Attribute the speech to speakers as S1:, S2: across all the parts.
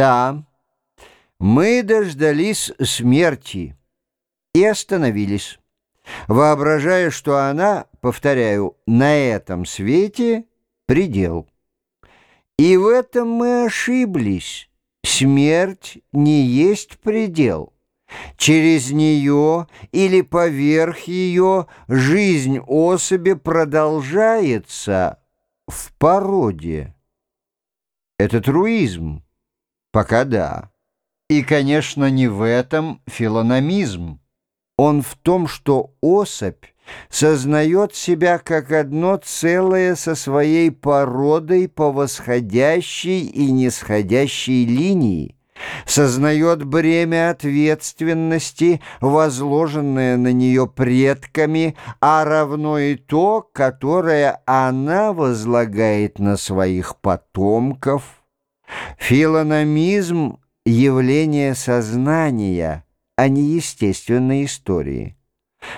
S1: Да, мы дождались смерти и остановились, воображая, что она, повторяю, на этом свете предел. И в этом мы ошиблись. Смерть не есть предел. Через нее или поверх ее жизнь особи продолжается в породе. Это труизм. Пока да. И, конечно, не в этом филономизм. Он в том, что особь сознает себя как одно целое со своей породой по восходящей и нисходящей линии, сознает бремя ответственности, возложенное на нее предками, а равно и то, которое она возлагает на своих потомков. Филономизм — явление сознания, а не естественной истории.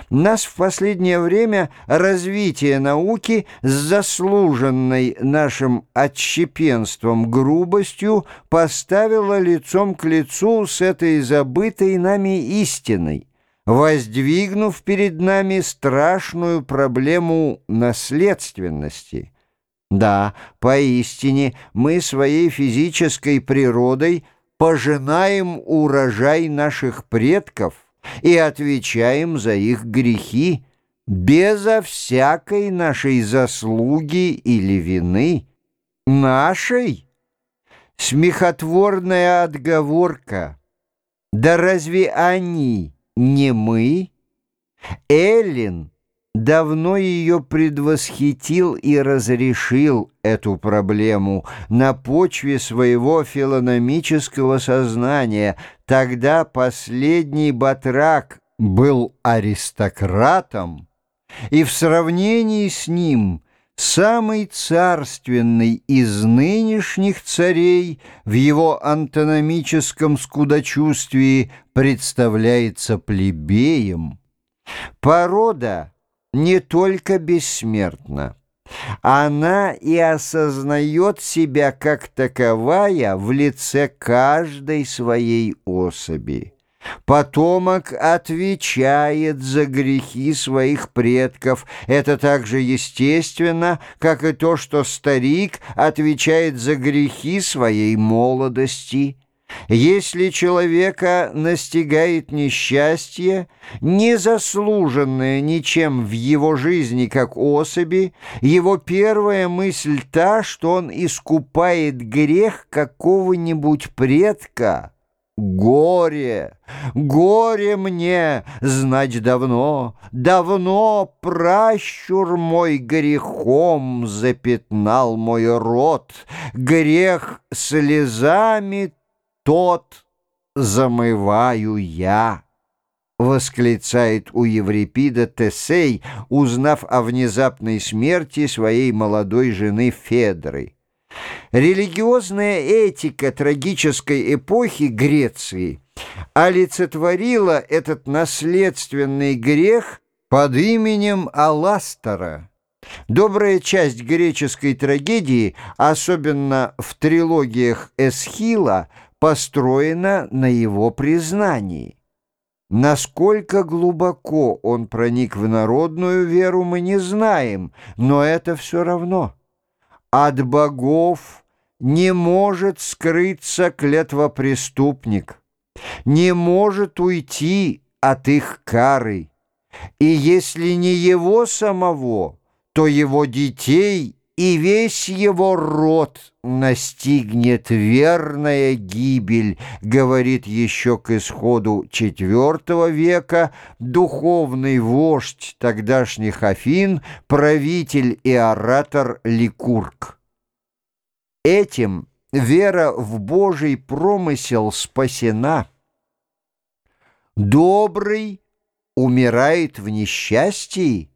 S1: Нас в последнее время развитие науки с заслуженной нашим отщепенством грубостью поставило лицом к лицу с этой забытой нами истиной, воздвигнув перед нами страшную проблему наследственности. Да, поистине мы своей физической природой пожинаем урожай наших предков, и отвечаем за их грехи безо всякой нашей заслуги или вины. Нашей? Смехотворная отговорка. Да разве они не мы? Эллин давно ее предвосхитил и разрешил эту проблему на почве своего филономического сознания. Тогда последний батрак был аристократом, и в сравнении с ним самый царственный из нынешних царей в его антономическом скудочувствии представляется плебеем. Порода — не только бессмертна, она и осознает себя как таковая в лице каждой своей особи. Потомок отвечает за грехи своих предков. Это так же естественно, как и то, что старик отвечает за грехи своей молодости. Если человека настигает несчастье, незаслуженное ничем в его жизни как особи, его первая мысль та, что он искупает грех какого-нибудь предка. Горе, горе мне, знать давно, давно пращур мой грехом запятнал мой рот, грех слезами тот замываю я, восклицает у Еврипида Тесей, узнав о внезапной смерти своей молодой жены Федры. Религиозная этика трагической эпохи Греции олицетворила этот наследственный грех под именем Аластера. Добрая часть греческой трагедии, особенно в трилогиях Эсхила, построена на его признании. Насколько глубоко он проник в народную веру, мы не знаем, но это все равно. От богов не может скрыться клетвопреступник, не может уйти от их кары. И если не его самого, то его детей – и весь его род настигнет верная гибель, говорит еще к исходу IV века духовный вождь тогдашних Афин, правитель и оратор Ликург. Этим вера в Божий промысел спасена. Добрый умирает в несчастье,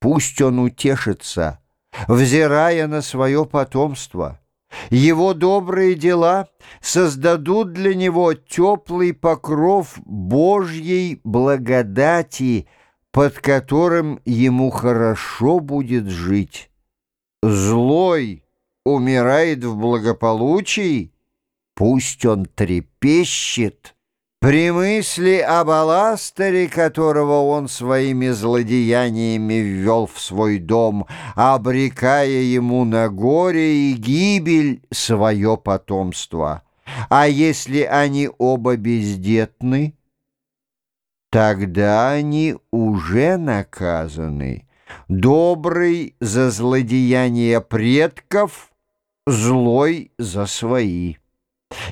S1: пусть он утешится – взирая на свое потомство. Его добрые дела создадут для него теплый покров Божьей благодати, под которым ему хорошо будет жить. Злой умирает в благополучии, пусть он трепещет, при мысли об Аластере, которого он своими злодеяниями ввел в свой дом, обрекая ему на горе и гибель свое потомство. А если они оба бездетны, тогда они уже наказаны. Добрый за злодеяния предков, злой за свои.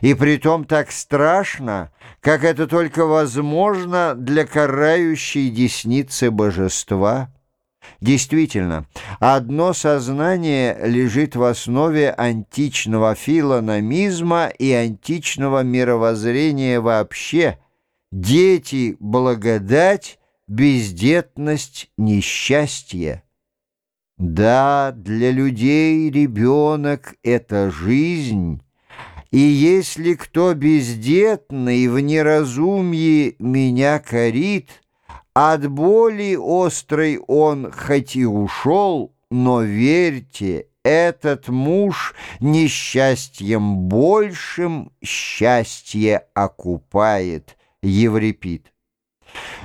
S1: И притом так страшно, как это только возможно для карающей десницы божества. Действительно, одно сознание лежит в основе античного филономизма и античного мировоззрения вообще. Дети — благодать, бездетность — несчастье. Да, для людей ребенок — это жизнь, и если кто бездетный в неразумье меня корит, От боли острой он хоть и ушел, но верьте, этот муж несчастьем большим счастье окупает, Еврипид.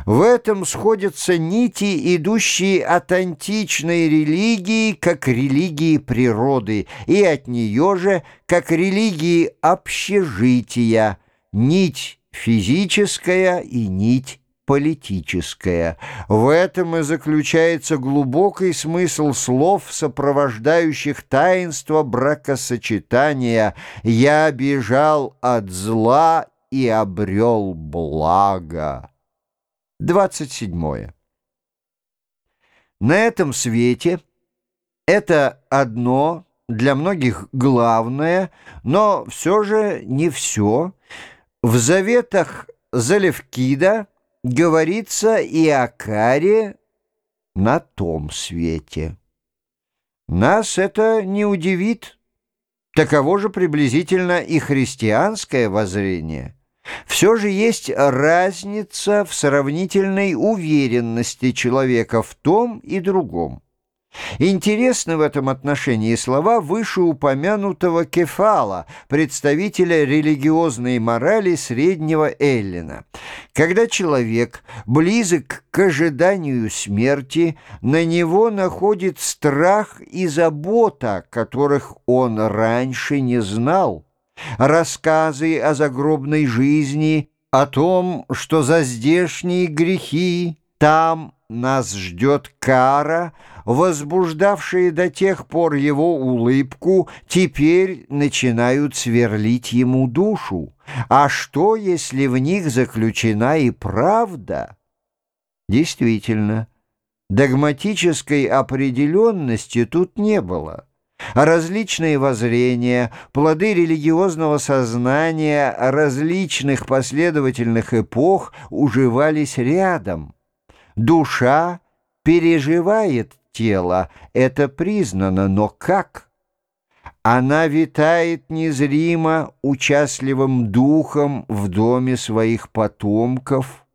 S1: В этом сходятся нити, идущие от античной религии, как религии природы, и от нее же, как религии общежития, нить физическая и нить политическая. В этом и заключается глубокий смысл слов, сопровождающих таинство бракосочетания «Я бежал от зла и обрел благо». 27. На этом свете это одно, для многих главное, но все же не все. В заветах Залевкида говорится и о каре на том свете. Нас это не удивит. Таково же приблизительно и христианское воззрение. Все же есть разница в сравнительной уверенности человека в том и другом. Интересны в этом отношении слова вышеупомянутого Кефала, представителя религиозной морали среднего Эллина. Когда человек близок к ожиданию смерти, на него находит страх и забота, которых он раньше не знал рассказы о загробной жизни, о том, что за здешние грехи там нас ждет кара, возбуждавшие до тех пор его улыбку, теперь начинают сверлить ему душу. А что, если в них заключена и правда? Действительно, догматической определенности тут не было. Различные воззрения, плоды религиозного сознания различных последовательных эпох уживались рядом. Душа переживает тело, это признано, но как? Она витает незримо участливым духом в доме своих потомков.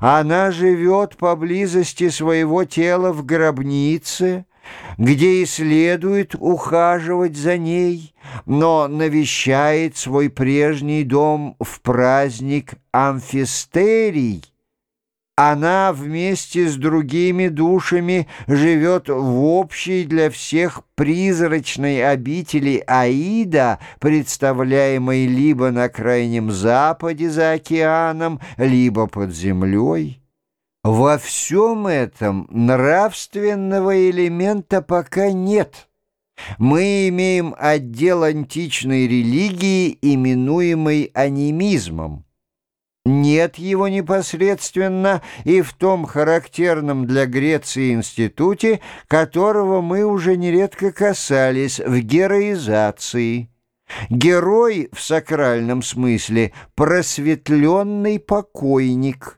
S1: Она живет поблизости своего тела в гробнице, где и следует ухаживать за ней, но навещает свой прежний дом в праздник Амфистерий. Она вместе с другими душами живет в общей для всех призрачной обители Аида, представляемой либо на крайнем западе за океаном, либо под землей. Во всем этом нравственного элемента пока нет. Мы имеем отдел античной религии, именуемый анимизмом. Нет его непосредственно и в том характерном для Греции институте, которого мы уже нередко касались в героизации. Герой в сакральном смысле – просветленный покойник –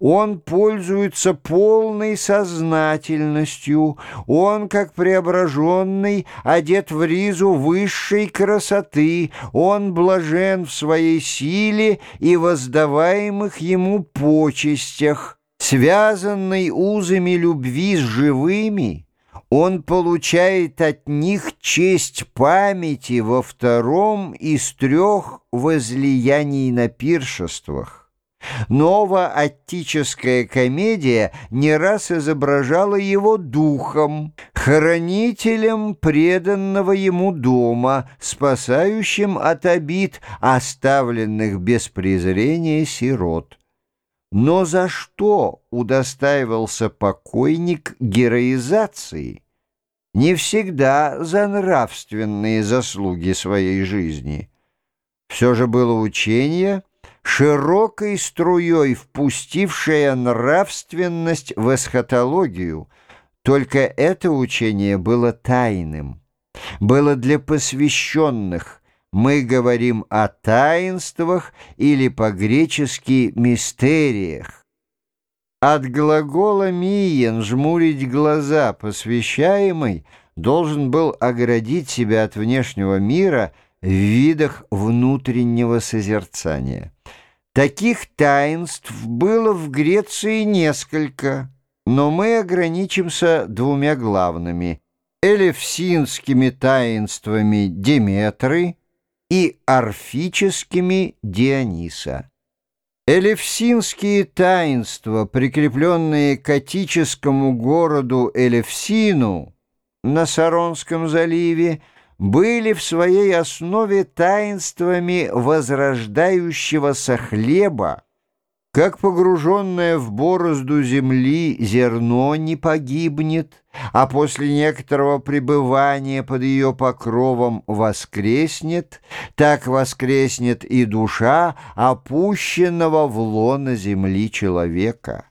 S1: он пользуется полной сознательностью, он, как преображенный, одет в ризу высшей красоты, он блажен в своей силе и воздаваемых ему почестях, связанный узами любви с живыми, Он получает от них честь памяти во втором из трех возлияний на пиршествах. Новоаттическая комедия не раз изображала его духом, хранителем преданного ему дома, спасающим от обид, оставленных без презрения сирот. Но за что удостаивался покойник героизации? Не всегда за нравственные заслуги своей жизни. Все же было учение — широкой струей впустившая нравственность в эсхатологию, только это учение было тайным, было для посвященных, мы говорим о таинствах или по-гречески «мистериях». От глагола «миен» жмурить глаза посвящаемый должен был оградить себя от внешнего мира в видах внутреннего созерцания. Таких таинств было в Греции несколько, но мы ограничимся двумя главными – элевсинскими таинствами Деметры и орфическими Диониса. Элевсинские таинства, прикрепленные к атическому городу Элевсину на Саронском заливе, были в своей основе таинствами возрождающегося хлеба, как погруженное в борозду земли зерно не погибнет, а после некоторого пребывания под ее покровом воскреснет, так воскреснет и душа опущенного в лоно земли человека.